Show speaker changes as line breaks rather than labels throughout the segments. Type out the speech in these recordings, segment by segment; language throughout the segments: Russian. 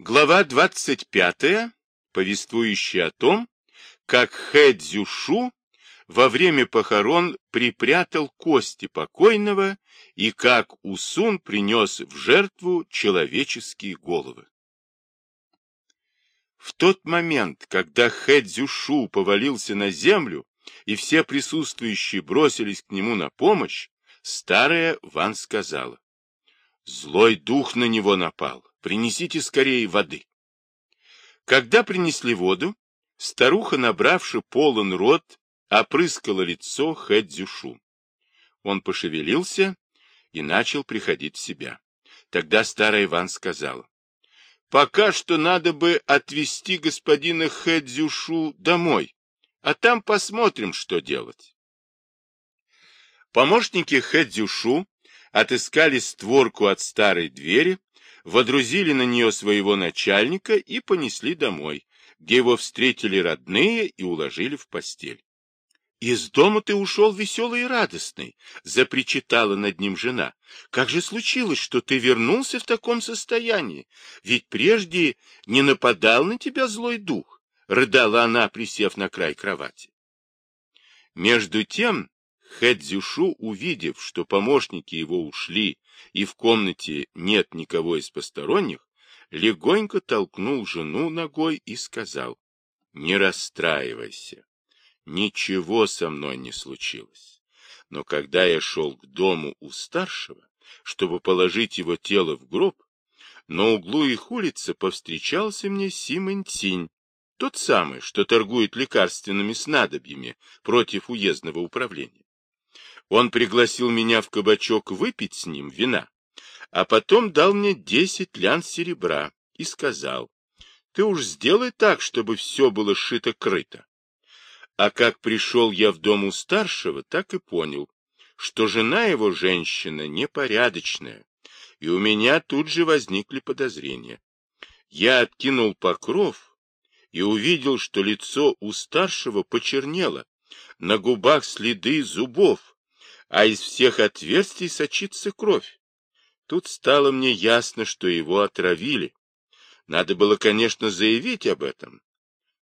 Глава 25, повествующая о том, как Хэ Цзюшу во время похорон припрятал кости покойного и как Усун принес в жертву человеческие головы. В тот момент, когда Хэ Цзюшу повалился на землю, и все присутствующие бросились к нему на помощь, старая Ван сказала, «Злой дух на него напал принесите скорее воды. Когда принесли воду, старуха, набравши полон рот, опрыскала лицо Хэдзюшу. Он пошевелился и начал приходить в себя. Тогда старая Иван сказала, «Пока что надо бы отвезти господина Хэдзюшу домой, а там посмотрим, что делать». Помощники Хэдзюшу отыскали створку от старой двери, водрузили на нее своего начальника и понесли домой, где его встретили родные и уложили в постель. «Из дома ты ушел веселый и радостный», — запричитала над ним жена. «Как же случилось, что ты вернулся в таком состоянии? Ведь прежде не нападал на тебя злой дух», — рыдала она, присев на край кровати. Между тем Хэдзюшу, увидев, что помощники его ушли и в комнате нет никого из посторонних, легонько толкнул жену ногой и сказал, «Не расстраивайся, ничего со мной не случилось. Но когда я шел к дому у старшего, чтобы положить его тело в гроб, на углу их улицы повстречался мне Симон Цинь, тот самый, что торгует лекарственными снадобьями против уездного управления. Он пригласил меня в кабачок выпить с ним вина, а потом дал мне десять лян серебра и сказал, ты уж сделай так, чтобы все было шито-крыто. А как пришел я в дом у старшего, так и понял, что жена его женщина непорядочная, и у меня тут же возникли подозрения. Я откинул покров и увидел, что лицо у старшего почернело, на губах следы зубов, а из всех отверстий сочится кровь. Тут стало мне ясно, что его отравили. Надо было, конечно, заявить об этом,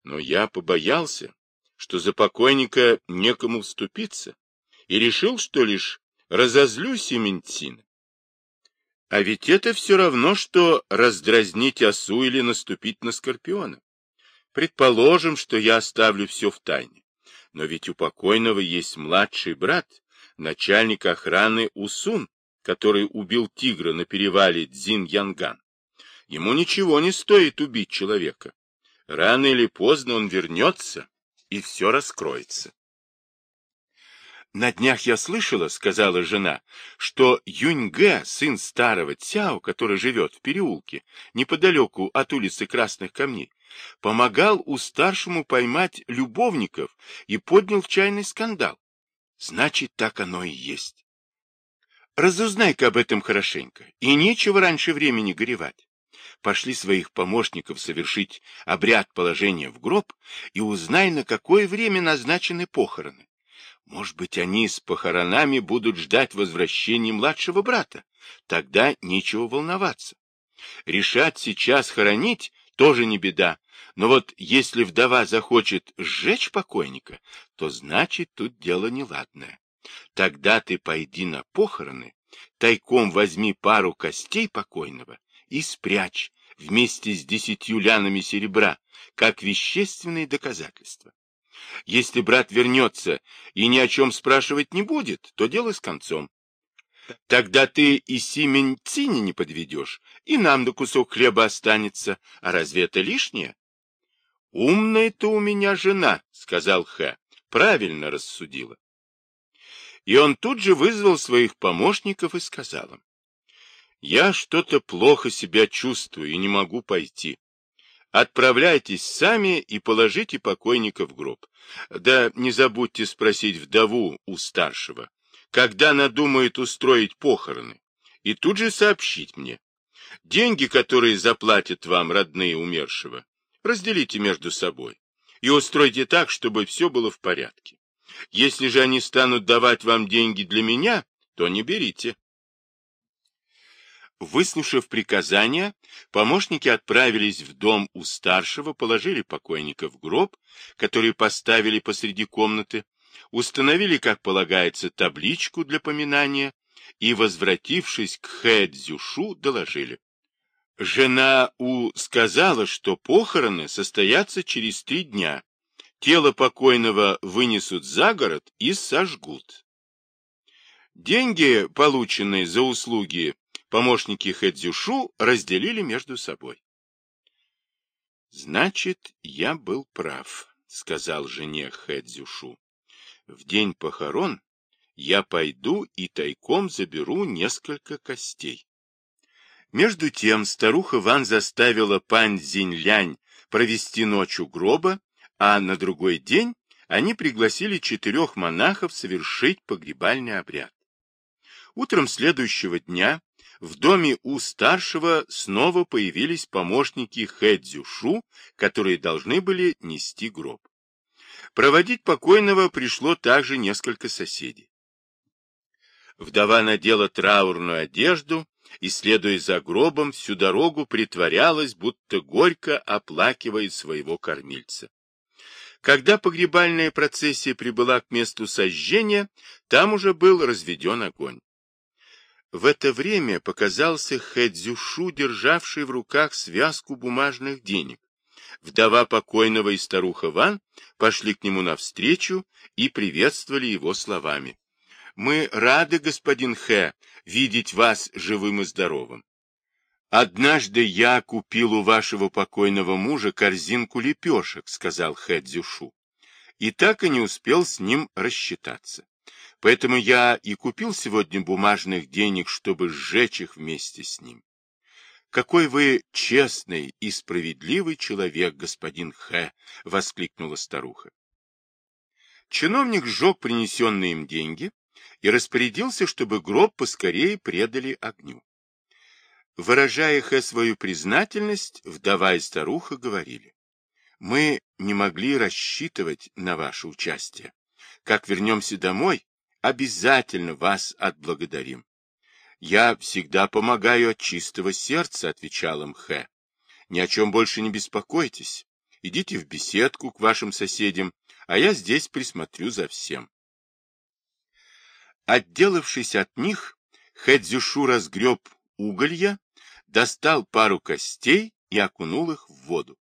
но я побоялся, что за покойника некому вступиться, и решил, что лишь разозлю Сементина. А ведь это все равно, что раздразнить осу или наступить на скорпиона. Предположим, что я оставлю все в тайне. Но ведь у покойного есть младший брат, начальник охраны Усун, который убил тигра на перевале Дзин-Янган. Ему ничего не стоит убить человека. Рано или поздно он вернется, и все раскроется. На днях я слышала, — сказала жена, — что Юньге, сын старого Цяо, который живет в переулке, неподалеку от улицы Красных Камней, помогал у старшему поймать любовников и поднял чайный скандал. Значит, так оно и есть. Разузнай-ка об этом хорошенько, и нечего раньше времени горевать. Пошли своих помощников совершить обряд положения в гроб и узнай, на какое время назначены похороны. Может быть, они с похоронами будут ждать возвращения младшего брата. Тогда нечего волноваться. Решать сейчас хоронить тоже не беда, но вот если вдова захочет сжечь покойника, то значит тут дело неладное. Тогда ты пойди на похороны, тайком возьми пару костей покойного и спрячь вместе с десятью лянами серебра, как вещественные доказательства. Если брат вернется и ни о чем спрашивать не будет, то дело с концом. Тогда ты и Симень Цини не подведешь, и нам на кусок хлеба останется. А разве это лишнее? — Умная-то у меня жена, — сказал Хэ. Правильно рассудила. И он тут же вызвал своих помощников и сказал им. — Я что-то плохо себя чувствую и не могу пойти. Отправляйтесь сами и положите покойника в гроб. Да не забудьте спросить вдову у старшего, когда надумает устроить похороны, и тут же сообщить мне. Деньги, которые заплатят вам родные умершего, разделите между собой и устройте так, чтобы все было в порядке. Если же они станут давать вам деньги для меня, то не берите. Выслушав приказания, помощники отправились в дом у старшего, положили покойника в гроб, который поставили посреди комнаты, установили, как полагается, табличку для поминания и, возвратившись к Хэ Цзюшу, доложили. Жена У сказала, что похороны состоятся через три дня. Тело покойного вынесут за город и сожгут. Деньги, полученные за услуги помощники Хэдзюшу, разделили между собой. «Значит, я был прав», — сказал жене Хэдзюшу. «В день похорон я пойду и тайком заберу несколько костей». Между тем старуха Ван заставила пань Зинь-Лянь провести ночь у гроба, а на другой день они пригласили четырех монахов совершить погребальный обряд. Утром следующего дня в доме у старшего снова появились помощники Хэ Цзюшу, которые должны были нести гроб. Проводить покойного пришло также несколько соседей. Вдова надела траурную одежду и, следуя за гробом, всю дорогу притворялась, будто горько оплакивает своего кормильца. Когда погребальная процессия прибыла к месту сожжения, там уже был разведен огонь. В это время показался Хэдзюшу, державший в руках связку бумажных денег. Вдова покойного и старуха Ван пошли к нему навстречу и приветствовали его словами. Мы рады, господин Хэ, видеть вас живым и здоровым. Однажды я купил у вашего покойного мужа корзинку лепешек, сказал Хэ Цзюшу, и так и не успел с ним рассчитаться. Поэтому я и купил сегодня бумажных денег, чтобы сжечь их вместе с ним. Какой вы честный и справедливый человек, господин Хэ, воскликнула старуха. Чиновник сжег принесенные им деньги, и распорядился, чтобы гроб поскорее предали огню. Выражая Хэ свою признательность, вдова и старуха говорили, «Мы не могли рассчитывать на ваше участие. Как вернемся домой, обязательно вас отблагодарим». «Я всегда помогаю от чистого сердца», — отвечал им Хэ. «Ни о чем больше не беспокойтесь. Идите в беседку к вашим соседям, а я здесь присмотрю за всем». Отделавшись от них, Хэдзюшу разгреб уголья, достал пару костей и окунул их в воду.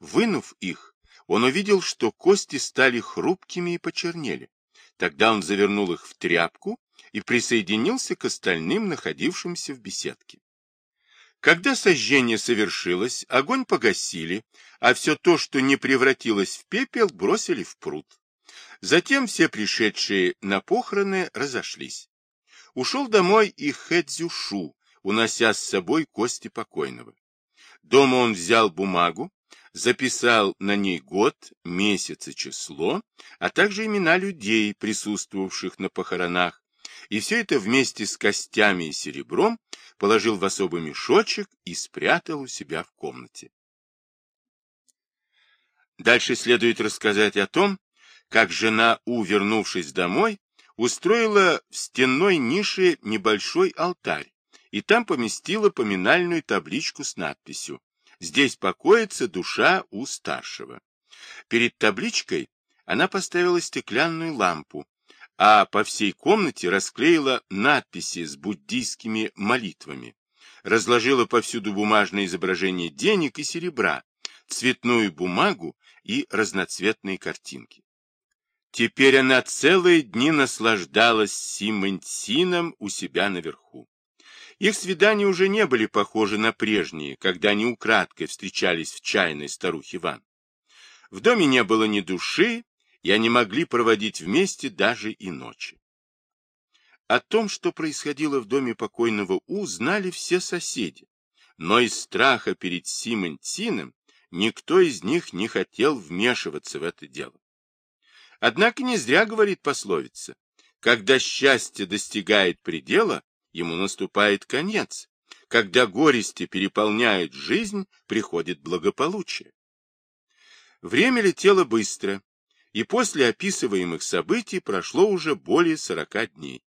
Вынув их, он увидел, что кости стали хрупкими и почернели. Тогда он завернул их в тряпку и присоединился к остальным, находившимся в беседке. Когда сожжение совершилось, огонь погасили, а все то, что не превратилось в пепел, бросили в пруд. Затем все пришедшие на похороны разошлись. Ушел домой и Хэдзюшу, унося с собой кости покойного. Дома он взял бумагу, записал на ней год, месяц и число, а также имена людей, присутствовавших на похоронах, и все это вместе с костями и серебром положил в особый мешочек и спрятал у себя в комнате. Дальше следует рассказать о том, как жена У, вернувшись домой, устроила в стенной нише небольшой алтарь и там поместила поминальную табличку с надписью «Здесь покоится душа У старшего». Перед табличкой она поставила стеклянную лампу, а по всей комнате расклеила надписи с буддийскими молитвами, разложила повсюду бумажные изображения денег и серебра, цветную бумагу и разноцветные картинки. Теперь она целые дни наслаждалась Симонтином у себя наверху. Их свидания уже не были похожи на прежние, когда они украдкой встречались в чайной старухе Ван. В доме не было ни души, и они могли проводить вместе даже и ночи. О том, что происходило в доме покойного У, знали все соседи, но из страха перед Симонтином никто из них не хотел вмешиваться в это дело. Однако не зря говорит пословица. Когда счастье достигает предела, ему наступает конец. Когда горести переполняют жизнь, приходит благополучие. Время летело быстро, и после описываемых событий прошло уже более сорока дней.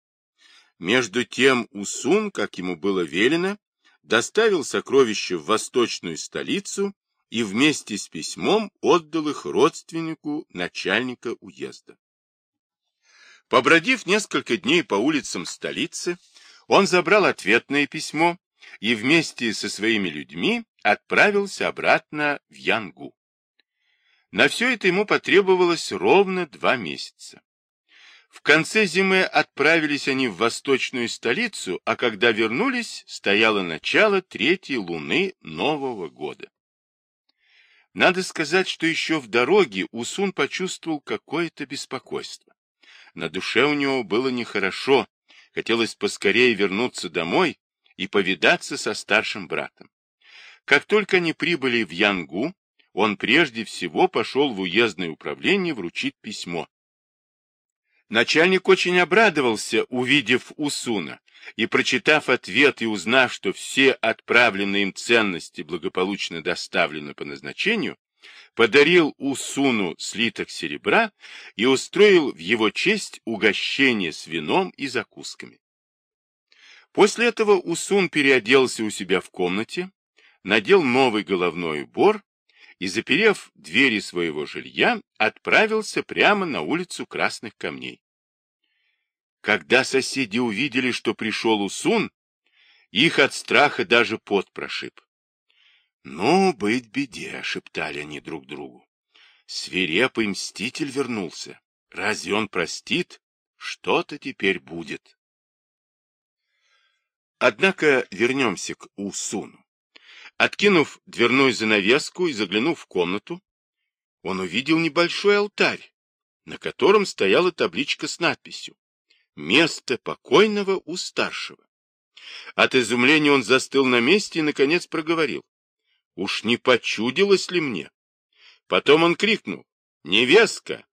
Между тем Усун, как ему было велено, доставил сокровища в восточную столицу и вместе с письмом отдал их родственнику начальника уезда. Побродив несколько дней по улицам столицы, он забрал ответное письмо и вместе со своими людьми отправился обратно в Янгу. На все это ему потребовалось ровно два месяца. В конце зимы отправились они в восточную столицу, а когда вернулись, стояло начало третьей луны Нового года. Надо сказать, что еще в дороге Усун почувствовал какое-то беспокойство. На душе у него было нехорошо, хотелось поскорее вернуться домой и повидаться со старшим братом. Как только они прибыли в Янгу, он прежде всего пошел в уездное управление вручить письмо. Начальник очень обрадовался, увидев Усуна, и, прочитав ответ и узнав, что все отправленные им ценности благополучно доставлены по назначению, подарил Усуну слиток серебра и устроил в его честь угощение с вином и закусками. После этого Усун переоделся у себя в комнате, надел новый головной убор и, заперев двери своего жилья, отправился прямо на улицу Красных Камней. Когда соседи увидели, что пришел Усун, их от страха даже пот прошиб. «Ну, быть беде», — шептали они друг другу. «Свирепый мститель вернулся. Разве он простит? Что-то теперь будет». Однако вернемся к Усуну. Откинув дверную занавеску и заглянув в комнату, он увидел небольшой алтарь, на котором стояла табличка с надписью «Место покойного у старшего». От изумления он застыл на месте и, наконец, проговорил. «Уж не почудилось ли мне?» Потом он крикнул. «Невестка!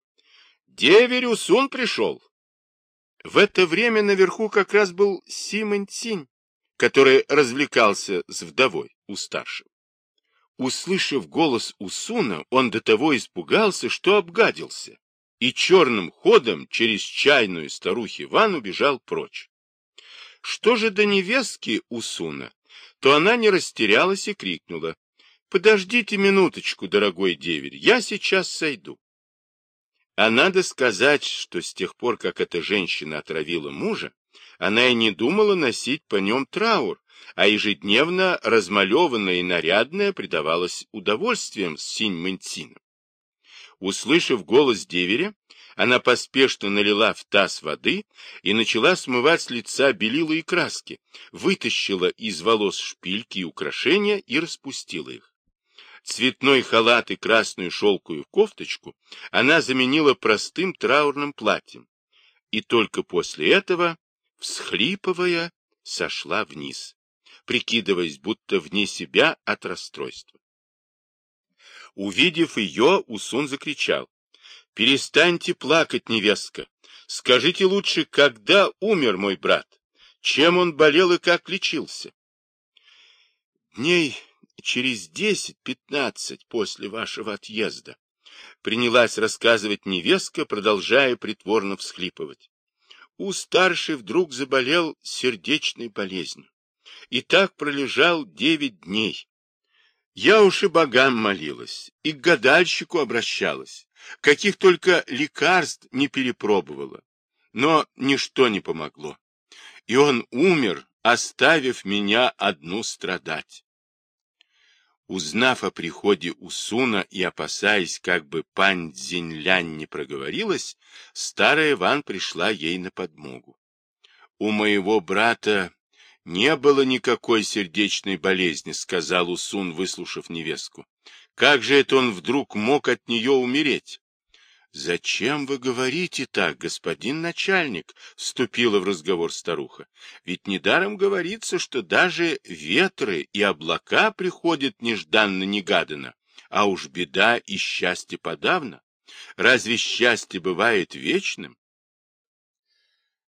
Деверь Усун пришел!» В это время наверху как раз был Симонь Цинь, который развлекался с вдовой у старшего. Услышав голос Усуна, он до того испугался, что обгадился, и черным ходом через чайную старухи Ван убежал прочь. Что же до невестки Усуна, то она не растерялась и крикнула. «Подождите минуточку, дорогой деверь, я сейчас сойду». А надо сказать, что с тех пор, как эта женщина отравила мужа, она и не думала носить по нем траур, а ежедневно размалеванная и нарядная предавалась удовольствием с синь мэнцином. Услышав голос деверя, она поспешно налила в таз воды и начала смывать с лица белила и краски, вытащила из волос шпильки и украшения и распустила их. Цветной халат и красную шелковую кофточку она заменила простым траурным платьем, и только после этого, всхлипывая, сошла вниз прикидываясь, будто вне себя от расстройства. Увидев ее, Усун закричал. — Перестаньте плакать, невестка. Скажите лучше, когда умер мой брат? Чем он болел и как лечился? Дней через десять-пятнадцать после вашего отъезда принялась рассказывать невестка, продолжая притворно всхлипывать. У старшей вдруг заболел сердечной болезнью и так пролежал девять дней. Я уж и богам молилась, и к гадальщику обращалась, каких только лекарств не перепробовала, но ничто не помогло. И он умер, оставив меня одну страдать. Узнав о приходе Усуна и опасаясь, как бы пань Цзиньлянь не проговорилась, старая Ван пришла ей на подмогу. У моего брата не было никакой сердечной болезни, сказал Усун, выслушав невестку. Как же это он вдруг мог от нее умереть? «Зачем вы говорите так, господин начальник?» — вступила в разговор старуха. «Ведь недаром говорится, что даже ветры и облака приходят нежданно-негаданно, а уж беда и счастье подавно. Разве счастье бывает вечным?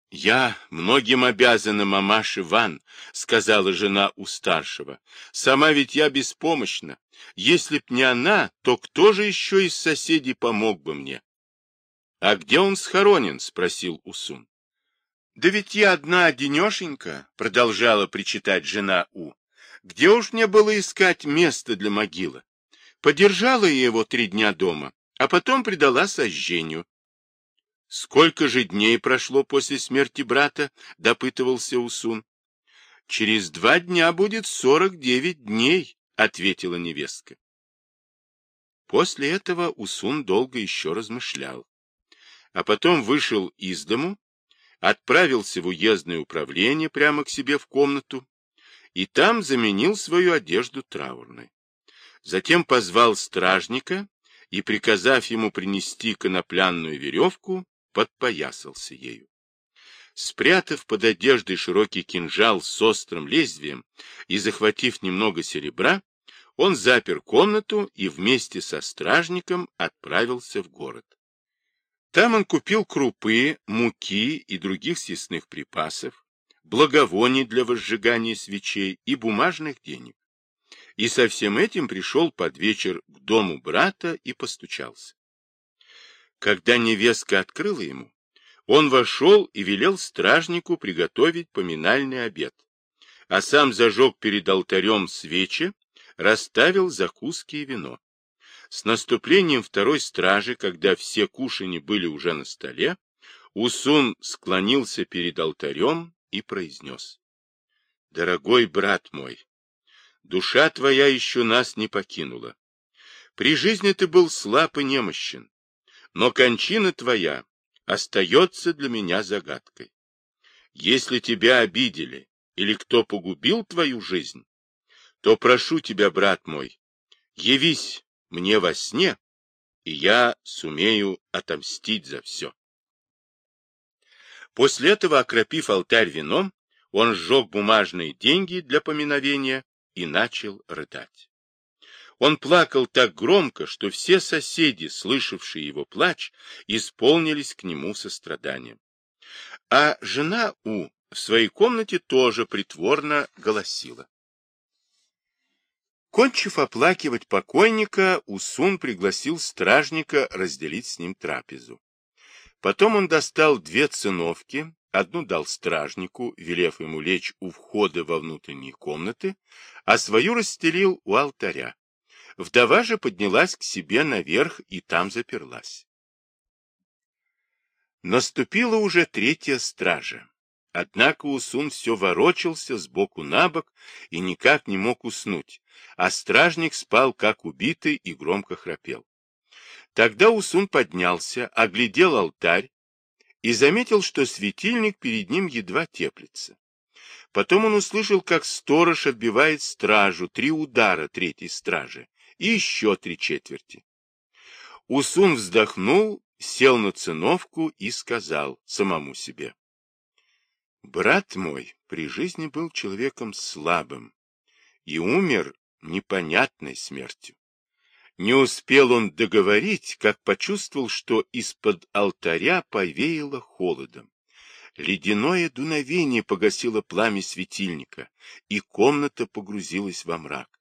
«Я многим обязана мамаше Ван», — сказала жена у старшего. «Сама ведь я беспомощна. Если б не она, то кто же еще из соседей помог бы мне?» «А где он схоронен?» — спросил Усун. «Да ведь я одна одинешенька», — продолжала причитать жена У. Где уж мне было искать место для могилы? Подержала я его три дня дома, а потом предала сожжению. Сколько же дней прошло после смерти брата? допытывался Усун. Через два дня будет сорок девять дней, ответила невестка. После этого Усун долго еще размышлял, а потом вышел из дому, отправился в уездное управление прямо к себе в комнату и там заменил свою одежду траурной. Затем позвал стражника и, приказав ему принести конопляную веревку, подпоясался ею. Спрятав под одеждой широкий кинжал с острым лезвием и захватив немного серебра, он запер комнату и вместе со стражником отправился в город. Там он купил крупы, муки и других съестных припасов, благовоний для возжигания свечей и бумажных денег. И со всем этим пришел под вечер к дому брата и постучался. Когда невестка открыла ему, он вошел и велел стражнику приготовить поминальный обед, а сам зажег перед алтарем свечи, расставил закуски и вино. С наступлением второй стражи, когда все кушани были уже на столе, Усун склонился перед алтарем и произнес. «Дорогой брат мой, душа твоя еще нас не покинула. При жизни ты был слаб и немощен, но кончина твоя остается для меня загадкой. Если тебя обидели или кто погубил твою жизнь, то прошу тебя, брат мой, явись мне во сне, и я сумею отомстить за все. После этого, окропив алтарь вином, он сжег бумажные деньги для поминовения и начал рыдать. Он плакал так громко, что все соседи, слышавшие его плач, исполнились к нему состраданием. А жена У в своей комнате тоже притворно голосила. Кончив оплакивать покойника, Усун пригласил стражника разделить с ним трапезу. Потом он достал две циновки, одну дал стражнику, велев ему лечь у входа во внутренние комнаты, а свою расстелил у алтаря. Вдова же поднялась к себе наверх и там заперлась. Наступила уже третья стража. Однако Усун все ворочался сбоку на бок и никак не мог уснуть, а стражник спал как убитый и громко храпел. Тогда Усун поднялся, оглядел алтарь и заметил, что светильник перед ним едва теплится. Потом он услышал, как сторож отбивает стражу, три удара третьей стражи, и еще три четверти. Усун вздохнул, сел на циновку и сказал самому себе. Брат мой при жизни был человеком слабым и умер непонятной смертью. Не успел он договорить, как почувствовал, что из-под алтаря повеяло холодом. Ледяное дуновение погасило пламя светильника, и комната погрузилась во мрак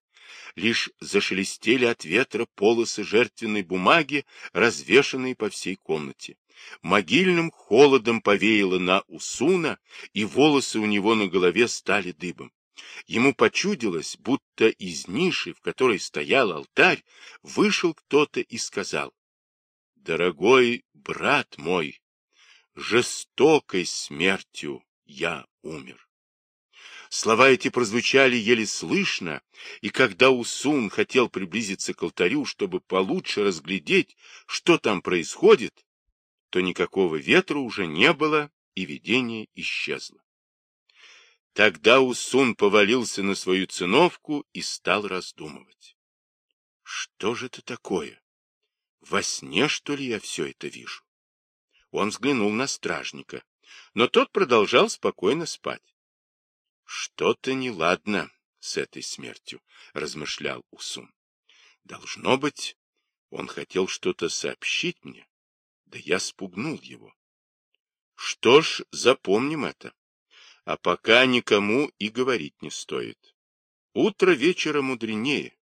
лишь зашелестели от ветра полосы жертвенной бумаги, развешанные по всей комнате. Могильным холодом повеяло на Усуна, и волосы у него на голове стали дыбом. Ему почудилось, будто из ниши, в которой стоял алтарь, вышел кто-то и сказал, «Дорогой брат мой, жестокой смертью я умер». Слова эти прозвучали еле слышно, и когда Усун хотел приблизиться к алтарю, чтобы получше разглядеть, что там происходит, то никакого ветра уже не было, и видение исчезло. Тогда Усун повалился на свою циновку и стал раздумывать. Что же это такое? Во сне, что ли, я все это вижу? Он взглянул на стражника, но тот продолжал спокойно спать. Что-то неладно с этой смертью, размышлял Усун. Должно быть, он хотел что-то сообщить мне, да я спугнул его. Что ж, запомним это. А пока никому и говорить не стоит. Утро вечера мудренее.